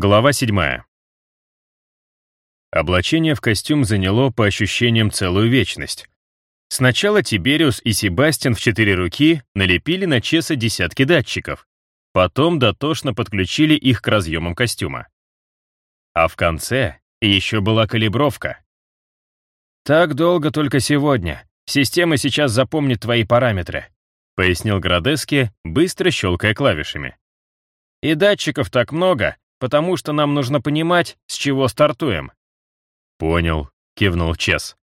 Глава 7. Облачение в костюм заняло, по ощущениям, целую вечность. Сначала Тибериус и Себастьян в четыре руки налепили на Чеса десятки датчиков, потом дотошно подключили их к разъемам костюма. А в конце еще была калибровка. «Так долго только сегодня. Система сейчас запомнит твои параметры», пояснил Градески, быстро щелкая клавишами. «И датчиков так много, потому что нам нужно понимать, с чего стартуем». «Понял», — кивнул Чес.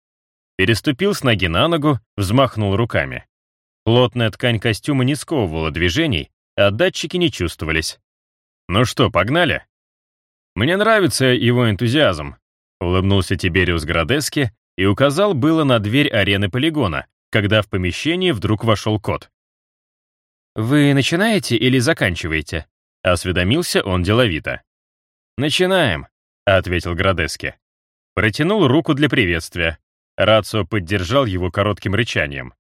Переступил с ноги на ногу, взмахнул руками. Плотная ткань костюма не сковывала движений, а датчики не чувствовались. «Ну что, погнали?» «Мне нравится его энтузиазм», — улыбнулся Тибериус Градески и указал было на дверь арены полигона, когда в помещение вдруг вошел кот. «Вы начинаете или заканчиваете?» — осведомился он деловито. «Начинаем», — ответил Градески. Протянул руку для приветствия. Рацио поддержал его коротким рычанием.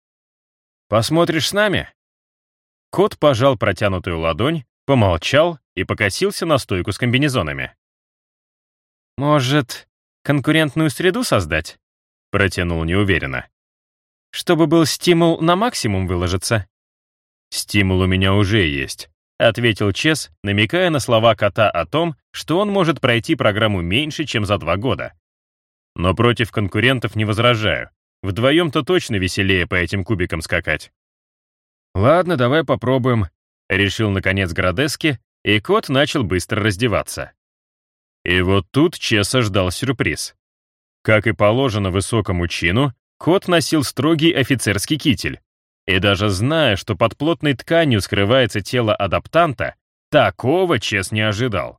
«Посмотришь с нами?» Кот пожал протянутую ладонь, помолчал и покосился на стойку с комбинезонами. «Может, конкурентную среду создать?» Протянул неуверенно. «Чтобы был стимул на максимум выложиться?» «Стимул у меня уже есть», — ответил Чес, намекая на слова кота о том, что он может пройти программу меньше, чем за два года. Но против конкурентов не возражаю. Вдвоем-то точно веселее по этим кубикам скакать. «Ладно, давай попробуем», — решил, наконец, Градески, и кот начал быстро раздеваться. И вот тут Чеса ждал сюрприз. Как и положено высокому чину, кот носил строгий офицерский китель. И даже зная, что под плотной тканью скрывается тело адаптанта, такого Чес не ожидал.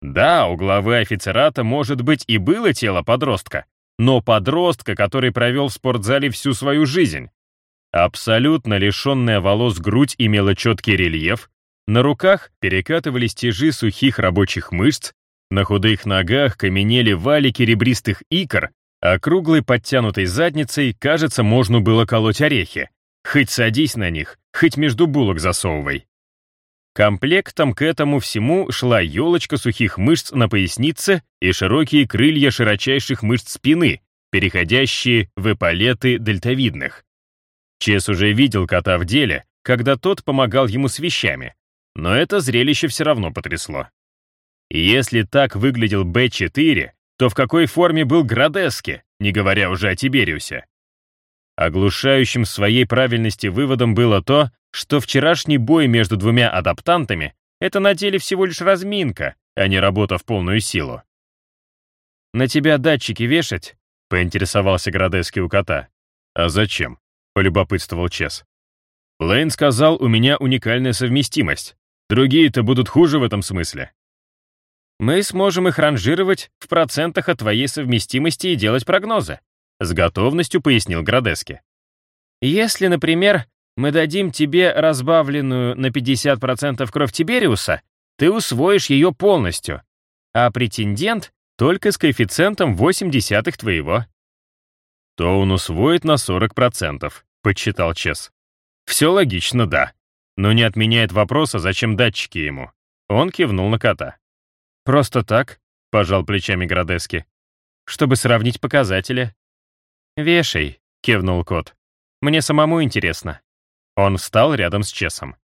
Да, у главы офицерата, может быть, и было тело подростка, но подростка, который провел в спортзале всю свою жизнь. Абсолютно лишенная волос грудь имела четкий рельеф, на руках перекатывались тяжи сухих рабочих мышц, на худых ногах каменели валики ребристых икр, а круглой подтянутой задницей, кажется, можно было колоть орехи. Хоть садись на них, хоть между булок засовывай. Комплектом к этому всему шла елочка сухих мышц на пояснице и широкие крылья широчайших мышц спины, переходящие в эполеты дельтовидных. Чес уже видел кота в деле, когда тот помогал ему с вещами, но это зрелище все равно потрясло. Если так выглядел Б-4, то в какой форме был Градески, не говоря уже о Тибериусе? Оглушающим своей правильности выводом было то, что вчерашний бой между двумя адаптантами — это на деле всего лишь разминка, а не работа в полную силу. «На тебя датчики вешать?» — поинтересовался Градески у кота. «А зачем?» — полюбопытствовал Чес. Лейн сказал, у меня уникальная совместимость. Другие-то будут хуже в этом смысле. Мы сможем их ранжировать в процентах от твоей совместимости и делать прогнозы, с готовностью пояснил Градески. Если, например, мы дадим тебе разбавленную на 50% кровь Тибериуса, ты усвоишь ее полностью, а претендент только с коэффициентом 8 десятых твоего. То он усвоит на 40%, подсчитал Чес. Все логично, да. Но не отменяет вопроса, зачем датчики ему. Он кивнул на кота. «Просто так?» — пожал плечами Градески. «Чтобы сравнить показатели». «Вешай», — кивнул кот. «Мне самому интересно». Он встал рядом с Чесом.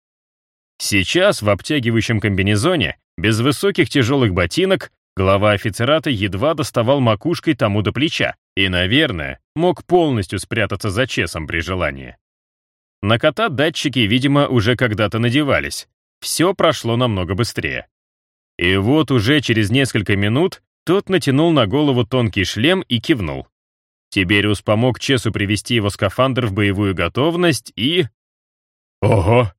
Сейчас в обтягивающем комбинезоне, без высоких тяжелых ботинок, глава офицерата едва доставал макушкой тому до плеча и, наверное, мог полностью спрятаться за Чесом при желании. На кота датчики, видимо, уже когда-то надевались. Все прошло намного быстрее. И вот уже через несколько минут тот натянул на голову тонкий шлем и кивнул. Тибериус помог Чесу привести его скафандр в боевую готовность и... «Ого!»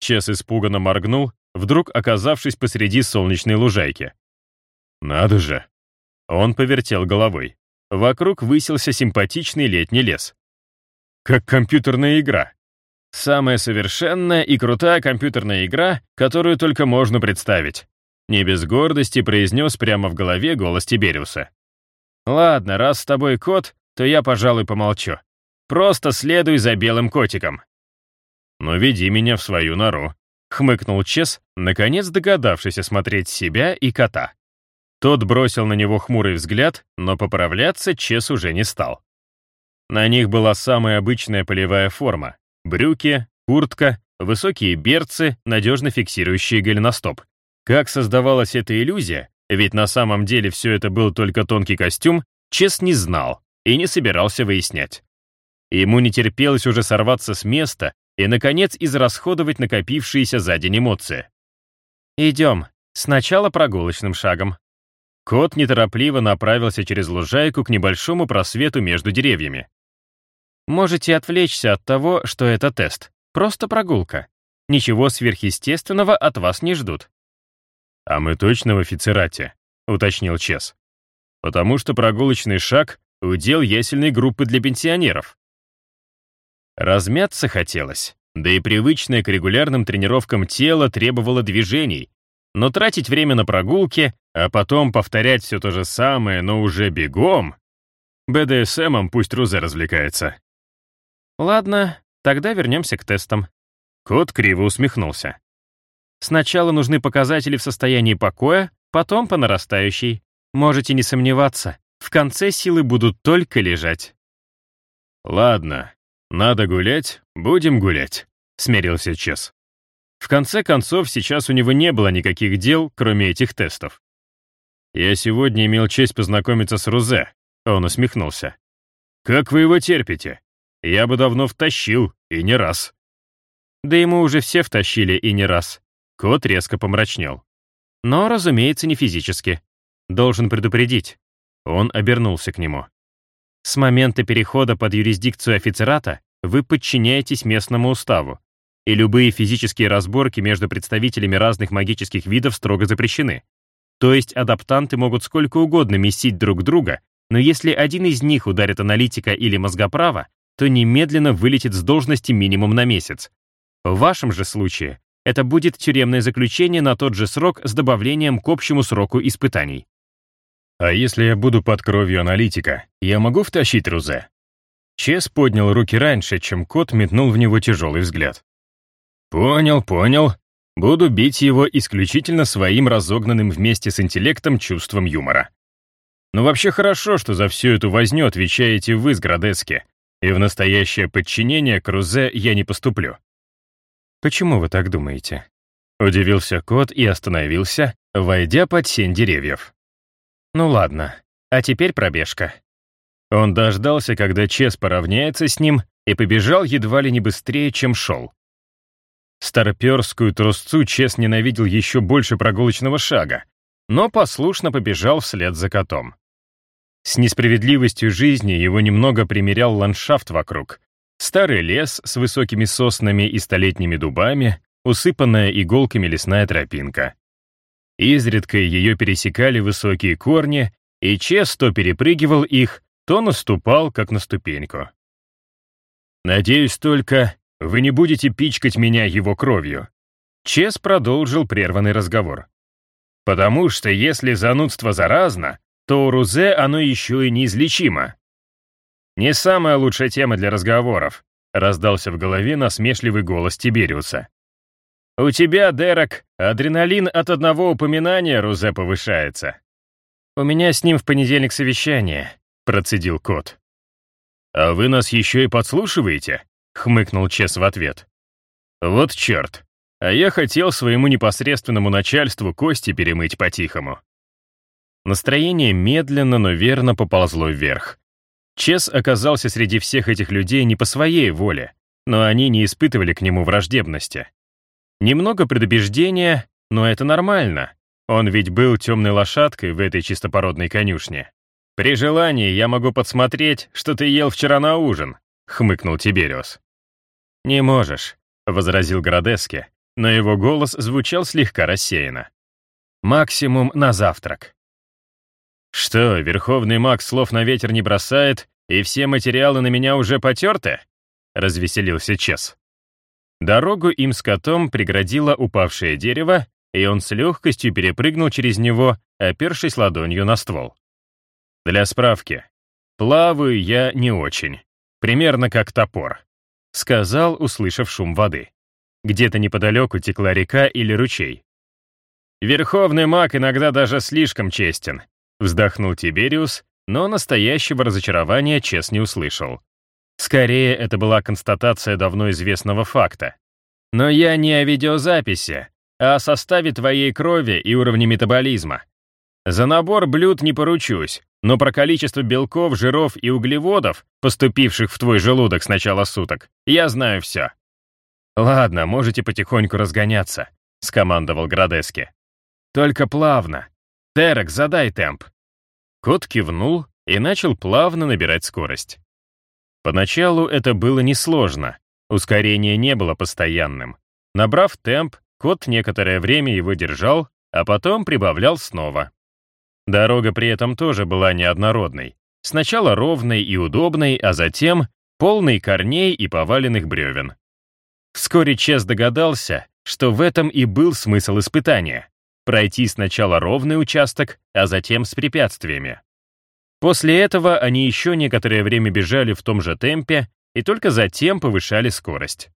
Чес испуганно моргнул, вдруг оказавшись посреди солнечной лужайки. «Надо же!» Он повертел головой. Вокруг высился симпатичный летний лес. Как компьютерная игра. Самая совершенная и крутая компьютерная игра, которую только можно представить. Не без гордости произнес прямо в голове голос Тибериуса. «Ладно, раз с тобой кот, то я, пожалуй, помолчу. Просто следуй за белым котиком». «Ну, веди меня в свою нору», — хмыкнул Чес, наконец догадавшись осмотреть себя и кота. Тот бросил на него хмурый взгляд, но поправляться Чес уже не стал. На них была самая обычная полевая форма — брюки, куртка, высокие берцы, надежно фиксирующие голеностоп. Как создавалась эта иллюзия, ведь на самом деле все это был только тонкий костюм, Чес не знал и не собирался выяснять. Ему не терпелось уже сорваться с места и, наконец, израсходовать накопившиеся за день эмоции. «Идем. Сначала прогулочным шагом». Кот неторопливо направился через лужайку к небольшому просвету между деревьями. «Можете отвлечься от того, что это тест. Просто прогулка. Ничего сверхъестественного от вас не ждут». «А мы точно в офицерате», — уточнил Чес. «Потому что прогулочный шаг — удел ясельной группы для пенсионеров. Размяться хотелось, да и привычное к регулярным тренировкам тело требовало движений. Но тратить время на прогулки, а потом повторять все то же самое, но уже бегом... БДСМом пусть Рузе развлекается. Ладно, тогда вернемся к тестам. Кот криво усмехнулся. Сначала нужны показатели в состоянии покоя, потом по нарастающей. Можете не сомневаться, в конце силы будут только лежать. Ладно, «Надо гулять, будем гулять», — смирился Чес. В конце концов, сейчас у него не было никаких дел, кроме этих тестов. «Я сегодня имел честь познакомиться с Рузе», — он усмехнулся. «Как вы его терпите? Я бы давно втащил, и не раз». Да ему уже все втащили, и не раз. Кот резко помрачнел. Но, разумеется, не физически. Должен предупредить. Он обернулся к нему. С момента перехода под юрисдикцию офицерата вы подчиняетесь местному уставу, и любые физические разборки между представителями разных магических видов строго запрещены. То есть адаптанты могут сколько угодно месить друг друга, но если один из них ударит аналитика или мозгоправа, то немедленно вылетит с должности минимум на месяц. В вашем же случае это будет тюремное заключение на тот же срок с добавлением к общему сроку испытаний. «А если я буду под кровью аналитика, я могу втащить Рузе?» Чес поднял руки раньше, чем кот метнул в него тяжелый взгляд. «Понял, понял. Буду бить его исключительно своим разогнанным вместе с интеллектом чувством юмора. Но вообще хорошо, что за всю эту возню отвечаете вы с Градецки, и в настоящее подчинение Крузе я не поступлю». «Почему вы так думаете?» Удивился кот и остановился, войдя под сень деревьев. Ну ладно, а теперь пробежка. Он дождался, когда Чес поравняется с ним, и побежал едва ли не быстрее, чем шел. Староперскую трусцу Чес ненавидел еще больше прогулочного шага, но послушно побежал вслед за котом. С несправедливостью жизни его немного примерял ландшафт вокруг. Старый лес с высокими соснами и столетними дубами, усыпанная иголками лесная тропинка. Изредка ее пересекали высокие корни, и Чес то перепрыгивал их, то наступал, как на ступеньку. «Надеюсь только, вы не будете пичкать меня его кровью», Чес продолжил прерванный разговор. «Потому что если занудство заразно, то у Рузе оно еще и неизлечимо». «Не самая лучшая тема для разговоров», — раздался в голове насмешливый голос Тибериуса. «У тебя, Дерек, адреналин от одного упоминания Рузе повышается». «У меня с ним в понедельник совещание», — процедил кот. «А вы нас еще и подслушиваете?» — хмыкнул Чес в ответ. «Вот черт, а я хотел своему непосредственному начальству кости перемыть по-тихому». Настроение медленно, но верно поползло вверх. Чес оказался среди всех этих людей не по своей воле, но они не испытывали к нему враждебности. Немного предубеждения, но это нормально. Он ведь был темной лошадкой в этой чистопородной конюшне. «При желании я могу подсмотреть, что ты ел вчера на ужин», — хмыкнул Тибериус. «Не можешь», — возразил Градески, но его голос звучал слегка рассеянно. «Максимум на завтрак». «Что, верховный маг слов на ветер не бросает, и все материалы на меня уже потерты?» — развеселился Чес. Дорогу им с котом преградило упавшее дерево, и он с легкостью перепрыгнул через него, опершись ладонью на ствол. Для справки, плаваю я не очень, примерно как топор, сказал, услышав шум воды. Где-то неподалеку текла река или ручей. «Верховный маг иногда даже слишком честен», — вздохнул Тибериус, но настоящего разочарования Чес не услышал. Скорее, это была констатация давно известного факта. «Но я не о видеозаписи, а о составе твоей крови и уровне метаболизма. За набор блюд не поручусь, но про количество белков, жиров и углеводов, поступивших в твой желудок с начала суток, я знаю все. «Ладно, можете потихоньку разгоняться», — скомандовал Градески. «Только плавно. Терек, задай темп». Кот кивнул и начал плавно набирать скорость. Поначалу это было несложно, ускорение не было постоянным. Набрав темп, кот некоторое время его держал, а потом прибавлял снова. Дорога при этом тоже была неоднородной. Сначала ровной и удобной, а затем полной корней и поваленных бревен. Вскоре Чес догадался, что в этом и был смысл испытания — пройти сначала ровный участок, а затем с препятствиями. После этого они еще некоторое время бежали в том же темпе и только затем повышали скорость.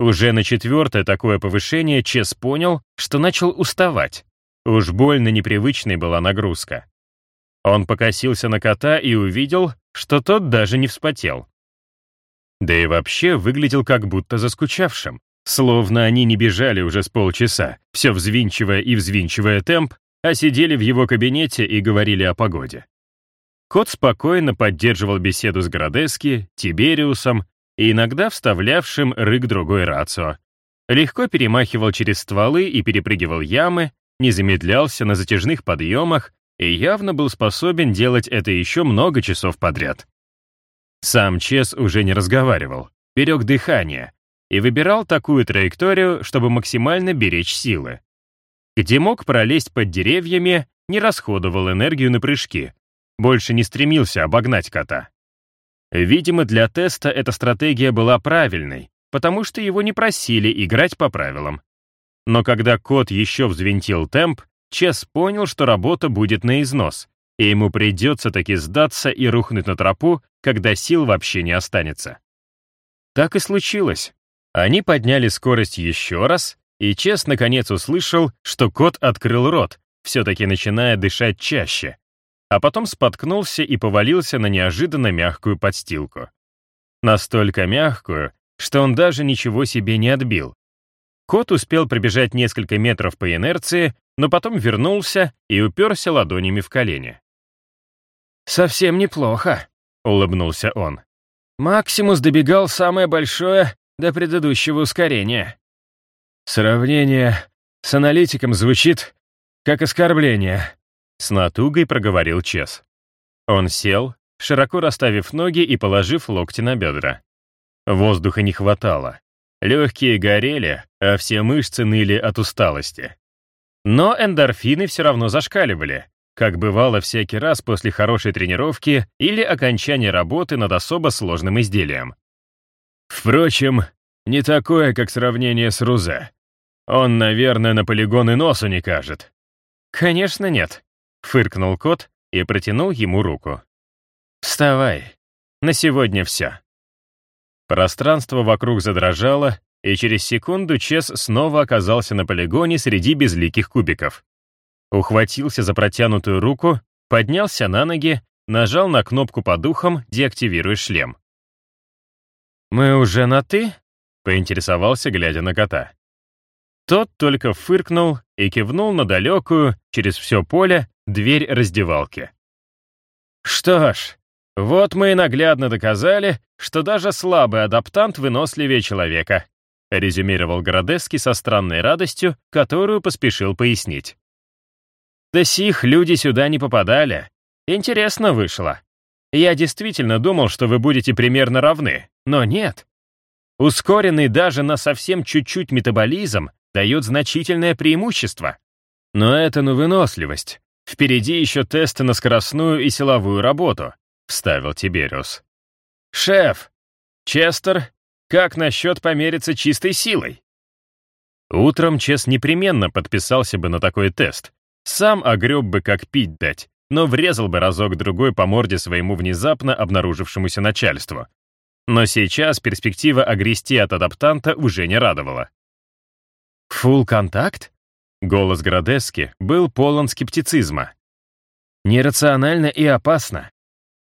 Уже на четвертое такое повышение Чес понял, что начал уставать. Уж больно непривычной была нагрузка. Он покосился на кота и увидел, что тот даже не вспотел. Да и вообще выглядел как будто заскучавшим. Словно они не бежали уже с полчаса, все взвинчивая и взвинчивая темп, а сидели в его кабинете и говорили о погоде. Кот спокойно поддерживал беседу с Градески, Тибериусом и иногда вставлявшим рык другой рацио. Легко перемахивал через стволы и перепрыгивал ямы, не замедлялся на затяжных подъемах и явно был способен делать это еще много часов подряд. Сам Чес уже не разговаривал, берег дыхание и выбирал такую траекторию, чтобы максимально беречь силы. Где мог пролезть под деревьями, не расходовал энергию на прыжки, больше не стремился обогнать кота. Видимо, для теста эта стратегия была правильной, потому что его не просили играть по правилам. Но когда кот еще взвинтил темп, Чес понял, что работа будет на износ, и ему придется таки сдаться и рухнуть на тропу, когда сил вообще не останется. Так и случилось. Они подняли скорость еще раз, и Чес наконец услышал, что кот открыл рот, все-таки начиная дышать чаще, а потом споткнулся и повалился на неожиданно мягкую подстилку. Настолько мягкую, что он даже ничего себе не отбил. Кот успел пробежать несколько метров по инерции, но потом вернулся и уперся ладонями в колени. «Совсем неплохо», — улыбнулся он. «Максимус добегал самое большое до предыдущего ускорения». «Сравнение с аналитиком звучит как оскорбление», — с натугой проговорил Чес. Он сел, широко расставив ноги и положив локти на бедра. Воздуха не хватало. Легкие горели, а все мышцы ныли от усталости. Но эндорфины все равно зашкаливали, как бывало всякий раз после хорошей тренировки или окончания работы над особо сложным изделием. Впрочем, не такое, как сравнение с Рузе. Он, наверное, на полигон и носу не кажет. «Конечно нет», — фыркнул кот и протянул ему руку. «Вставай. На сегодня все». Пространство вокруг задрожало, и через секунду Чес снова оказался на полигоне среди безликих кубиков ухватился за протянутую руку, поднялся на ноги, нажал на кнопку по духам, деактивируя шлем. «Мы уже на «ты»?» — поинтересовался, глядя на кота. Тот только фыркнул и кивнул на далекую, через все поле, дверь раздевалки. «Что ж, вот мы и наглядно доказали, что даже слабый адаптант выносливее человека», резюмировал Городески со странной радостью, которую поспешил пояснить. До сих люди сюда не попадали. Интересно вышло. Я действительно думал, что вы будете примерно равны, но нет. Ускоренный даже на совсем чуть-чуть метаболизм дает значительное преимущество. Но это ну выносливость. Впереди еще тесты на скоростную и силовую работу, вставил Тибериус. Шеф, Честер, как насчет помериться чистой силой? Утром Чес непременно подписался бы на такой тест, сам огреб бы как пить дать, но врезал бы разок-другой по морде своему внезапно обнаружившемуся начальству. Но сейчас перспектива огрести от адаптанта уже не радовала. «Фулл контакт?» Голос Градески был полон скептицизма. «Нерационально и опасно.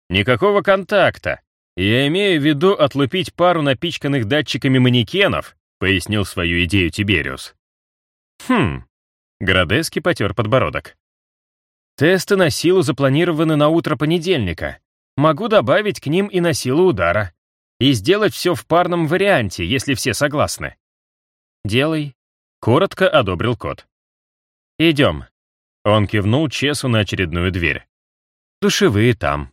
Никакого контакта. Я имею в виду отлупить пару напичканных датчиками манекенов, пояснил свою идею Тибериус. Хм. Градески потер подбородок. Тесты на силу запланированы на утро понедельника. Могу добавить к ним и на силу удара. И сделать все в парном варианте, если все согласны. Делай. Коротко одобрил кот. Идем. Он кивнул Чесу на очередную дверь. Душевые там.